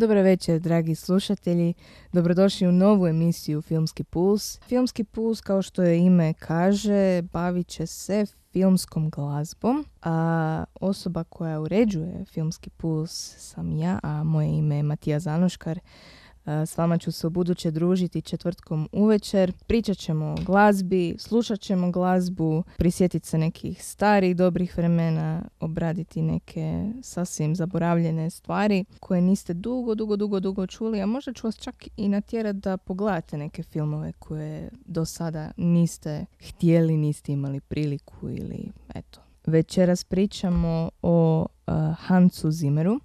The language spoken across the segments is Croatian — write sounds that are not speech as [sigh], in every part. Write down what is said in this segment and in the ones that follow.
Dobro večer, dragi slušatelji. Dobrodošli u novu emisiju Filmski puls. Filmski puls, kao što je ime kaže, bavit će se filmskom glazbom, a osoba koja uređuje Filmski puls sam ja, a moje ime je Matija Zanoškar. S vama ću se u buduće družiti četvrtkom uvečer. Pričat ćemo o glazbi, slušat ćemo glazbu, prisjetiti se nekih starih dobrih vremena, obraditi neke sasvim zaboravljene stvari koje niste dugo, dugo, dugo, dugo čuli, a možda ću vas čak i natjerati da pogledate neke filmove koje do sada niste htjeli, niste imali priliku ili eto. Večeras pričamo o uh, Hansu Zimmeru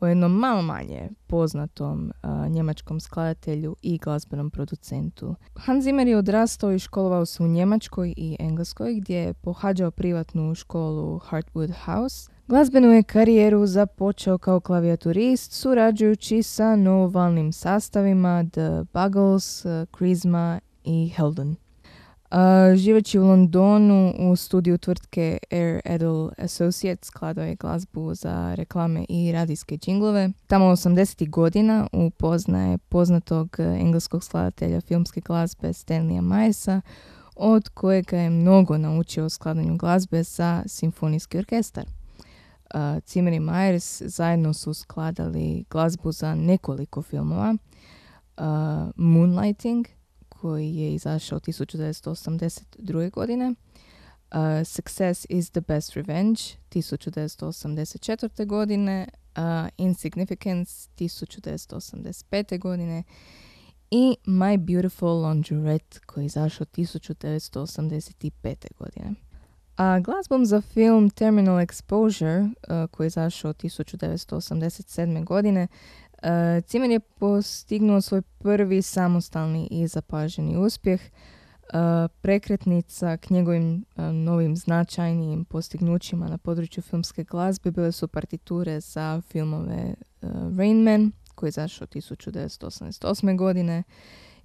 o jednom malo manje poznatom njemačkom skladatelju i glazbenom producentu. Hans Zimmer je odrastao i školovao se u Njemačkoj i Engleskoj gdje je pohađao privatnu školu Hartwood House. Glazbenu je karijeru započeo kao klavijaturist surađujući sa novovalnim sastavima The Buggles, Krizma i Helden. Uh, živeći u Londonu u studiju tvrtke Air Edel Associates skladao je glazbu za reklame i radijske džinglove. Tamo 80. godina upoznaje poznatog engleskog skladatelja filmske glazbe Stanleya Myesa, od kojega je mnogo naučio o skladanju glazbe za simfonijski orkestar. Uh, Zimmer i Myers zajedno su skladali glazbu za nekoliko filmova. Uh, Moonlighting, koji je izašao 1982. godine. Uh, Success is the Best Revenge 1984. godine, uh, Insignificance 1985. godine i My Beautiful Laundrette koji je izašao 1985. godine. A glazbom za film Terminal Exposure uh, koji je izašao 1987. godine Uh, Cimer je postignuo svoj prvi samostalni i zapaženi uspjeh. Uh, prekretnica k njegovim uh, novim značajnijim postignućima na području filmske glazbe bile su partiture za filmove Rain Man, koji je zašao 1988. godine,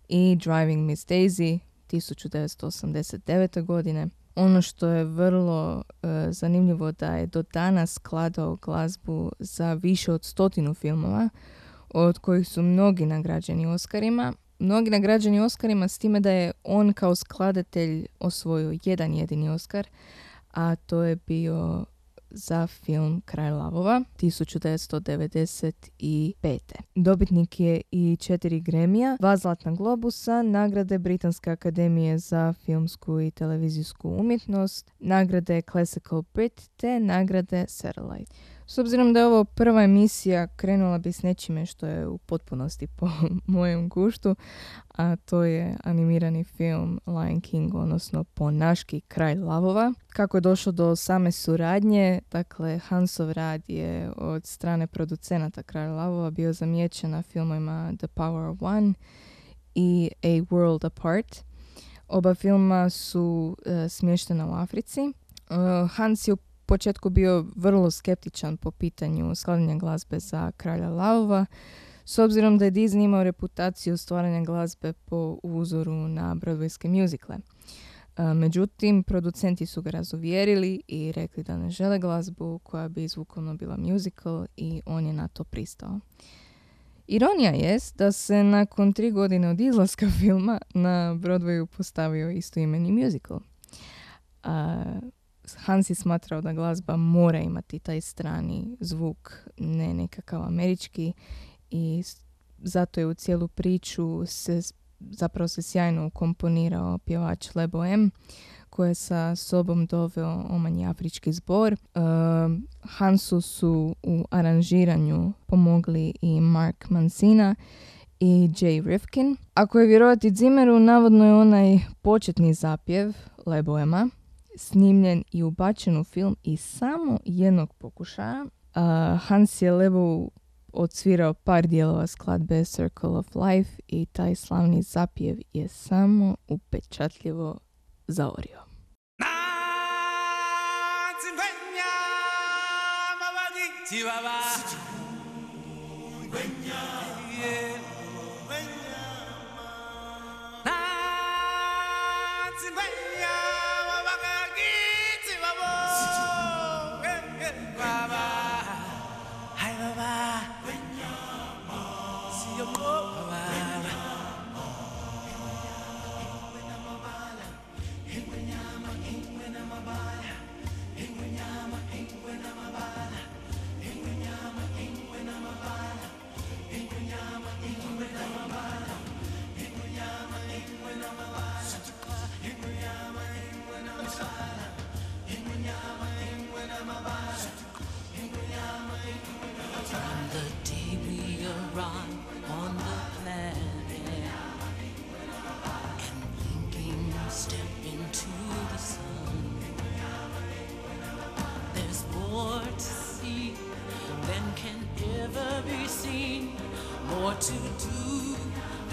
i Driving Miss Daisy 1989. godine. Ono što je vrlo zanimljivo da je do danas skladao glazbu za više od stotinu filmova, od kojih su mnogi nagrađeni Oscarima. Mnogi nagrađeni Oscarima s time da je on kao skladatelj osvojio jedan jedini Oscar, a to je bio za film Kraj lavova 1995. Dobitnik je i četiri gremija, dva zlatna globusa, nagrade Britanske akademije za filmsku i televizijsku umjetnost, nagrade Classical Brit te nagrade Satellite. S obzirom da je ovo prva emisija, krenula bi s nečime što je u potpunosti po [laughs] mojem guštu, a to je animirani film Lion King, odnosno Ponaški kraj lavova. Kako je došlo do same suradnje, dakle Hansov rad je od strane producenata Kraj lavova bio zamijećen na filmovima The Power of One i A World Apart. Oba filma su uh, smještena u Africi. Uh, Hans je u početku bio vrlo skeptičan po pitanju skladanja glazbe za Kralja Lavova, s obzirom da je Disney imao reputaciju stvaranja glazbe po uzoru na broadwayske muzikle. Međutim, producenti su ga razuvjerili i rekli da ne žele glazbu koja bi izvukovno bila musical i on je na to pristao. Ironija jest da se nakon tri godine od izlaska filma na Broadwayu postavio istoimeni musical. Hans je smatrao da glazba mora imati taj strani zvuk, ne nekakav američki i zato je u cijelu priču se zapravo se sjajno ukomponirao pjevač Lebo M koji je sa sobom doveo omanji afrički zbor. Uh, Hansu su u aranžiranju pomogli i Mark Mancina i Jay Rifkin. Ako je vjerovati Zimmeru, navodno je onaj početni zapjev Leboema snimljen i ubačen u film i samo jednog pokušaja. Uh, Hans je levo odsvirao par dijelova skladbe Circle of Life i taj slavni zapjev je samo upečatljivo zaorio. Yeah.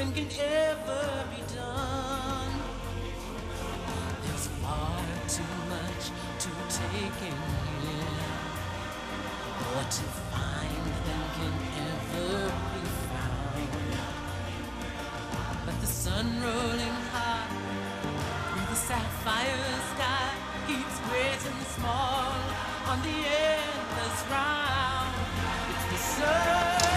nothing can ever be done. There's far too much to take in here. What to find than can ever be found. But the sun rolling high through the sapphire sky keeps great and small on the endless round. It's the sun.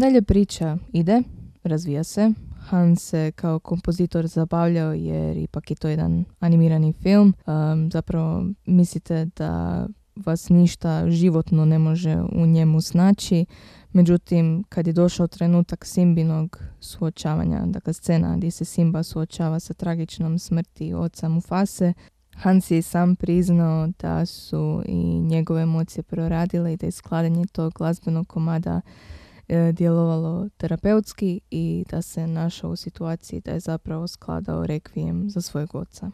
Dalje priča ide, razvija se. Han se kao kompozitor zabavljao jer ipak je to jedan animirani film. Um, zapravo mislite da vas ništa životno ne može u njemu snaći. Međutim, kad je došao trenutak Simbinog suočavanja, dakle scena gdje se Simba suočava sa tragičnom smrti oca Mufase, Hans je sam priznao da su i njegove emocije proradile i da je skladanje tog glazbenog komada djelovalo terapeutski i da se našao u situaciji da je zapravo skladao rekvijem za svojeg oca.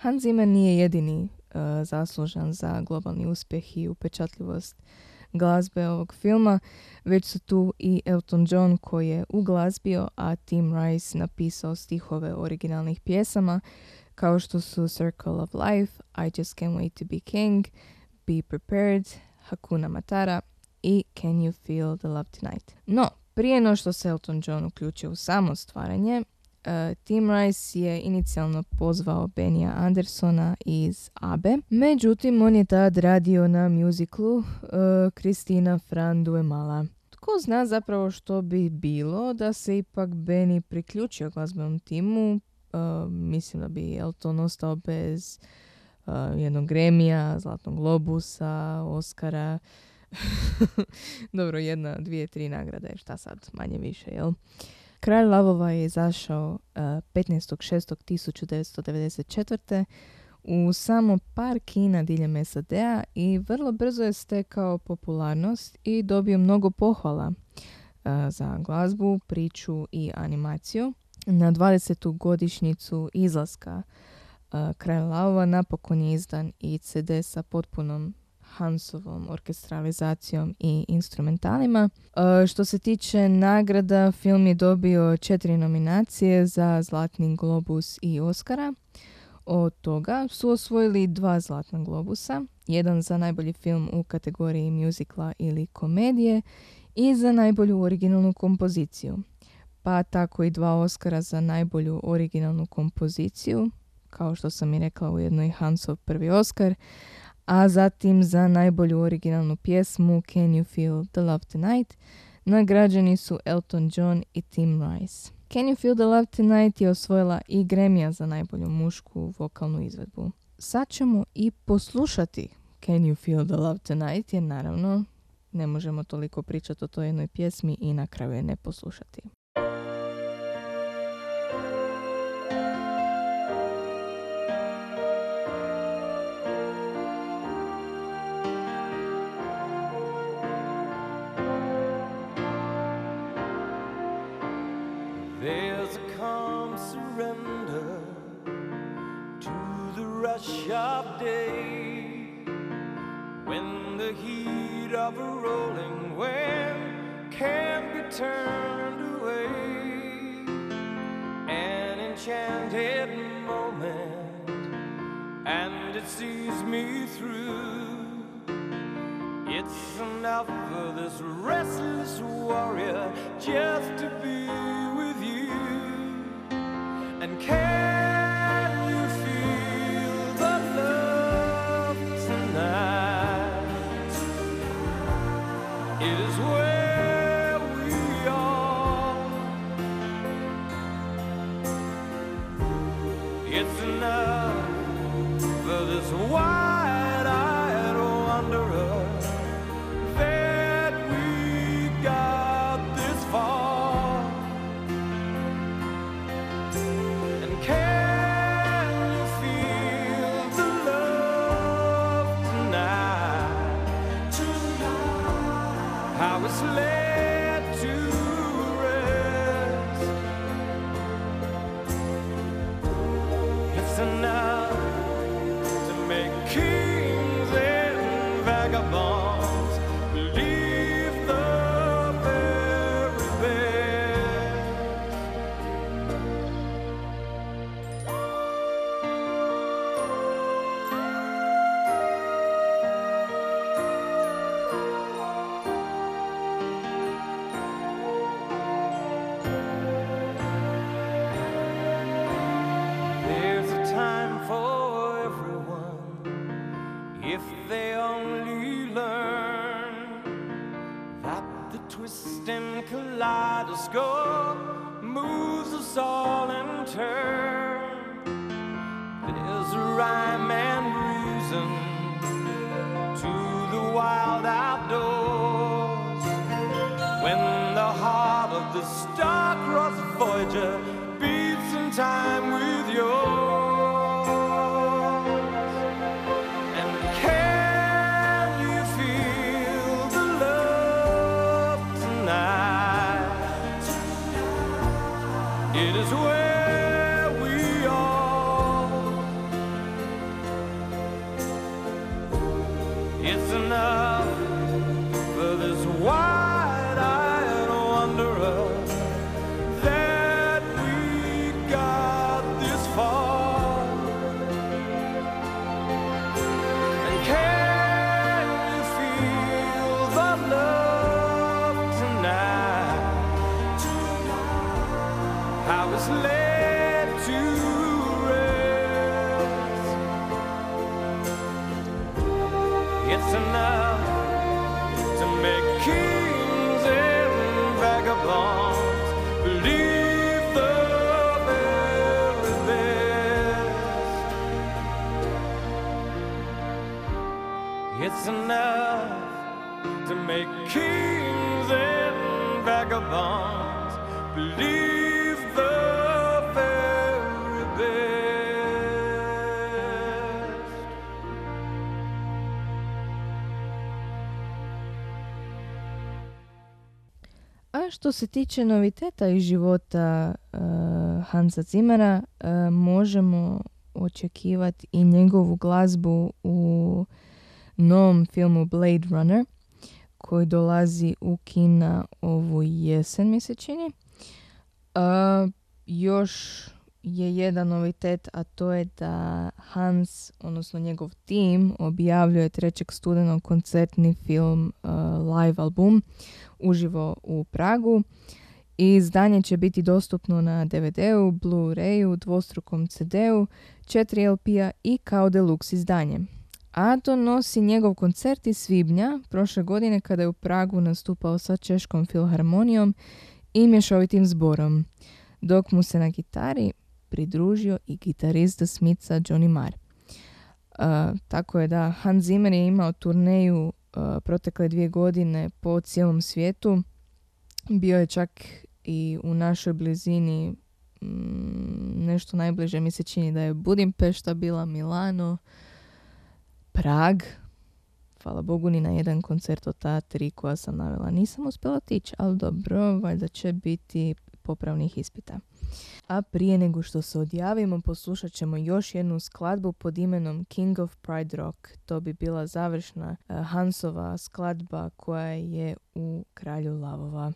Hans Zimmer nije jedini uh, zaslužan za globalni uspjeh i upečatljivost glazbe ovog filma, već su tu i Elton John koji je uglazbio, a Tim Rice napisao stihove originalnih pjesama, kao što su Circle of Life, I Just Can't Wait to Be King, Be Prepared, Hakuna Matara i Can You Feel the Love Tonight. No, prije no što se Elton John uključio u samo stvaranje, Tim Rice je inicijalno pozvao Benija Andersona iz ABE, međutim on je tad radio na muziklu Kristina uh, Fran Duemala. Tko zna zapravo što bi bilo da se ipak Benny priključio glazbenom timu, uh, mislim da bi Elton ostao bez uh, jednog gremija, Zlatnog globusa, Oscara, [laughs] dobro, jedna, dvije, tri nagrade, šta sad, manje više, jel? Kralj lavova je izašao uh, 15.6.1994. u samo par kina diljem SAD-a i vrlo brzo je stekao popularnost i dobio mnogo pohvala uh, za glazbu, priču i animaciju. Na 20. godišnjicu izlaska uh, Kralj lavova napokon je izdan i CD sa potpunom Hansovom orkestralizacijom i instrumentalima. E, što se tiče nagrada, film je dobio četiri nominacije za Zlatni globus i Oscara. Od toga su osvojili dva Zlatna globusa, jedan za najbolji film u kategoriji muzikla ili komedije i za najbolju originalnu kompoziciju. Pa tako i dva Oscara za najbolju originalnu kompoziciju, kao što sam i rekla u jednoj Hansov prvi Oscar, a zatim za najbolju originalnu pjesmu Can You Feel the Love Tonight nagrađeni su Elton John i Tim Rice. Can You Feel the Love Tonight je osvojila i Gremija za najbolju mušku vokalnu izvedbu. Sad ćemo i poslušati Can You Feel the Love Tonight jer naravno ne možemo toliko pričati o toj jednoj pjesmi i na kraju je ne poslušati. It is well. Vagabonds believe the very best. A što se tiče noviteta iz života uh, Hansa Zimmera, uh, možemo očekivati i njegovu glazbu u novom filmu Blade Runner koji dolazi u kina ovu jesen mi se čini. Uh, još je jedan novitet, a to je da Hans, odnosno njegov tim, objavljuje 3. studenog koncertni film uh, live album uživo u Pragu. I izdanje će biti dostupno na DVD-u, Blu-rayu, dvostrukom CD-u, 4 LP-a i kao deluxe izdanje. A to nosi njegov koncert iz svibnja prošle godine kada je u Pragu nastupao sa Češkom filharmonijom i mješovitim zborom, dok mu se na gitari pridružio i gitarista Smica Johnny Marr. Uh, tako je da Hans Zimmer je imao turneju uh, protekle dvije godine po cijelom svijetu. Bio je čak i u našoj blizini mm, nešto najbliže mi se čini da je Budimpešta bila, Milano, Prag. Hvala Bogu ni na jedan koncert od ta tri koja sam navela. Nisam uspjela otići, ali dobro, valjda će biti popravnih ispita. A prije nego što se odjavimo, poslušat ćemo još jednu skladbu pod imenom King of Pride Rock. To bi bila završna uh, Hansova skladba koja je u Kralju lavova.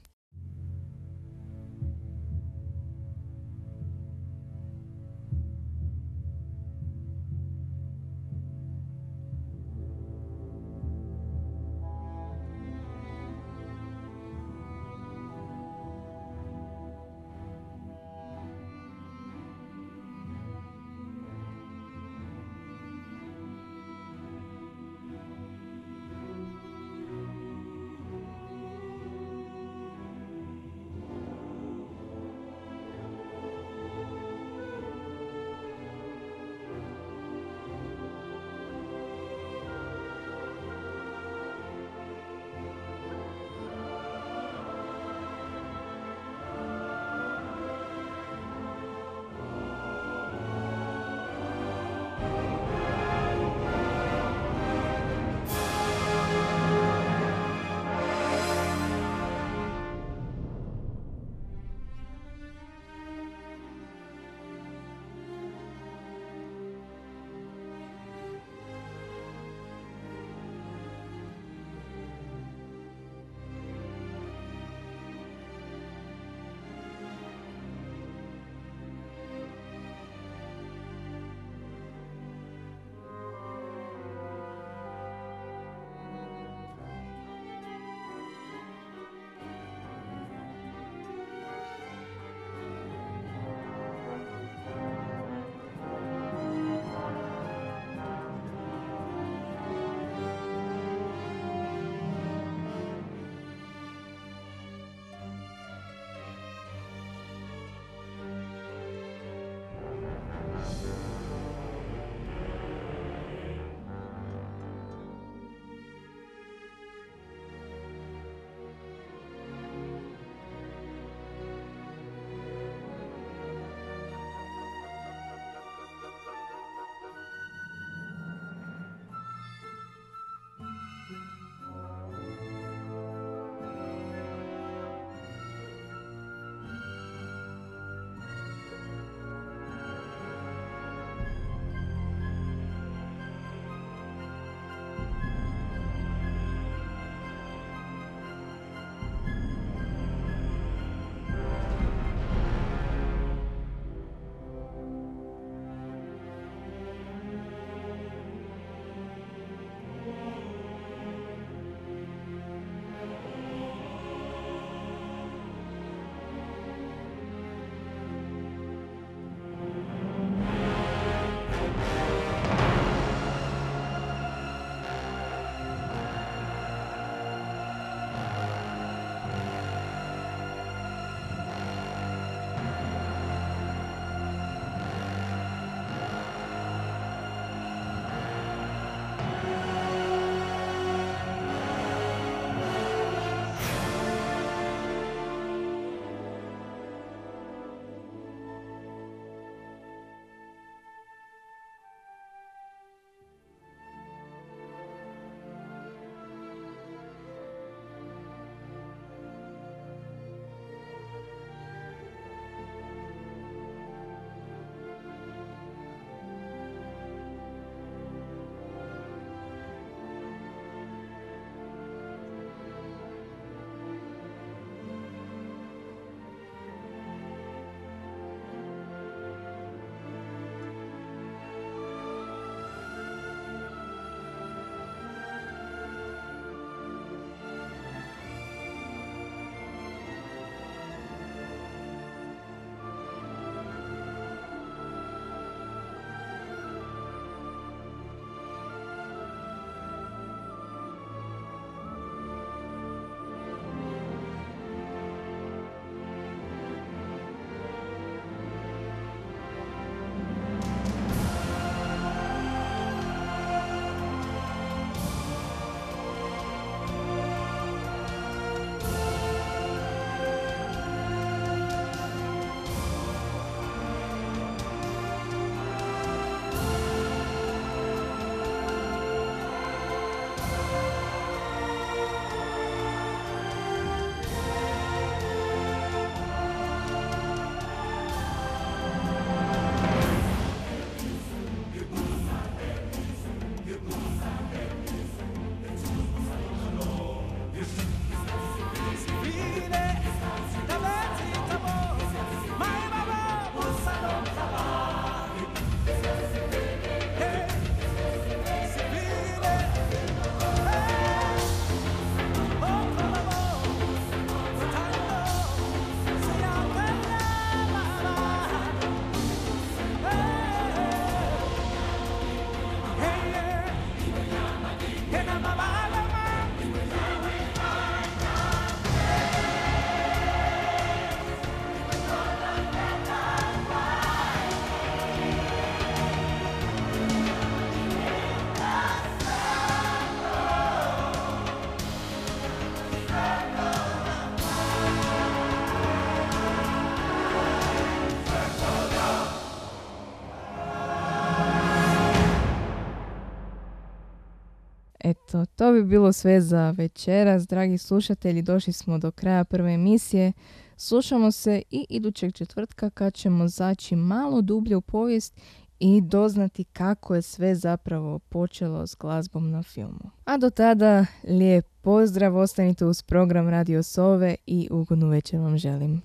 To bi bilo sve za večeras, dragi slušatelji, došli smo do kraja prve emisije. Slušamo se i idućeg četvrtka kad ćemo zaći malo dublje u povijest i doznati kako je sve zapravo počelo s glazbom na filmu. A do tada, lijep pozdrav, ostanite uz program Radio Sove i ugodnu večer vam želim.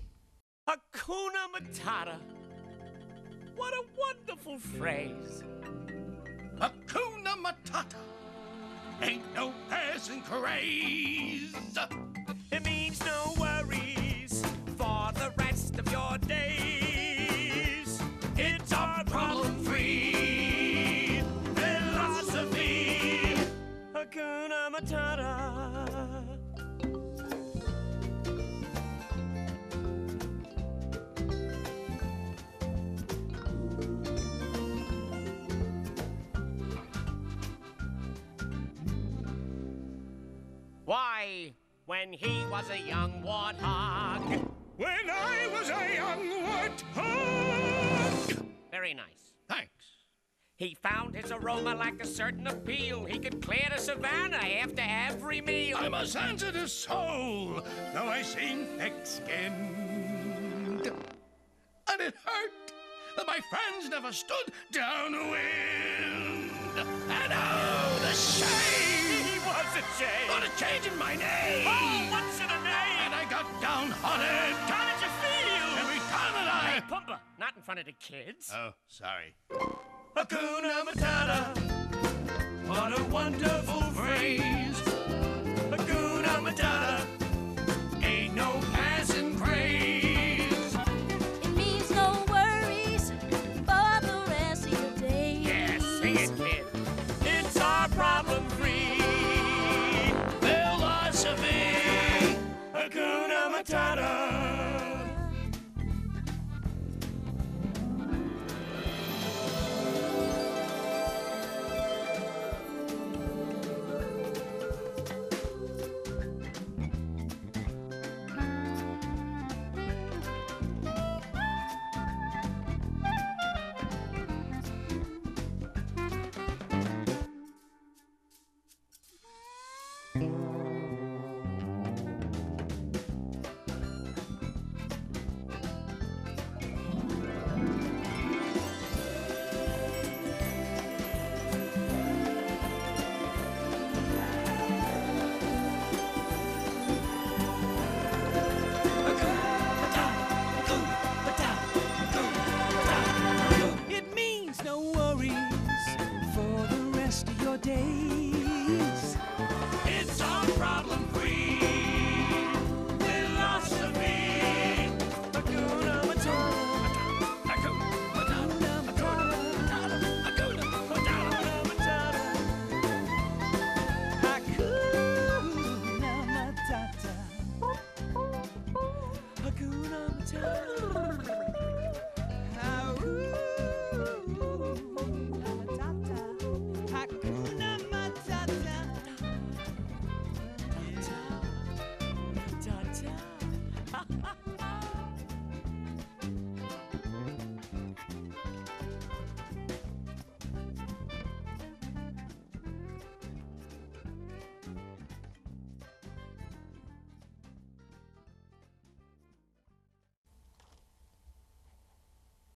Hakuna Matata. What a wonderful phrase. Hakuna Matata. Ain't no passing craze. It means no worries for the rest of your days. It's our problem free philosophy. Hakuna Matata. Why, when he was a young warthog. When I was a young warthog. Very nice. Thanks. He found his aroma like a certain appeal. He could clear the savannah after every meal. I'm a sensitive soul, though I seem thick-skinned. And it hurt that my friends never stood downwind. And oh, a shame. What a change in my name! Oh, what's in a name? And? I got downhearted. How did you feel? Every time that Hey, I... Pumba, not in front of the kids. Oh, sorry. Hakuna Matata. What a wonderful phrase. Hakuna Matata. Ain't no philosophy. Hakuna Matata. day.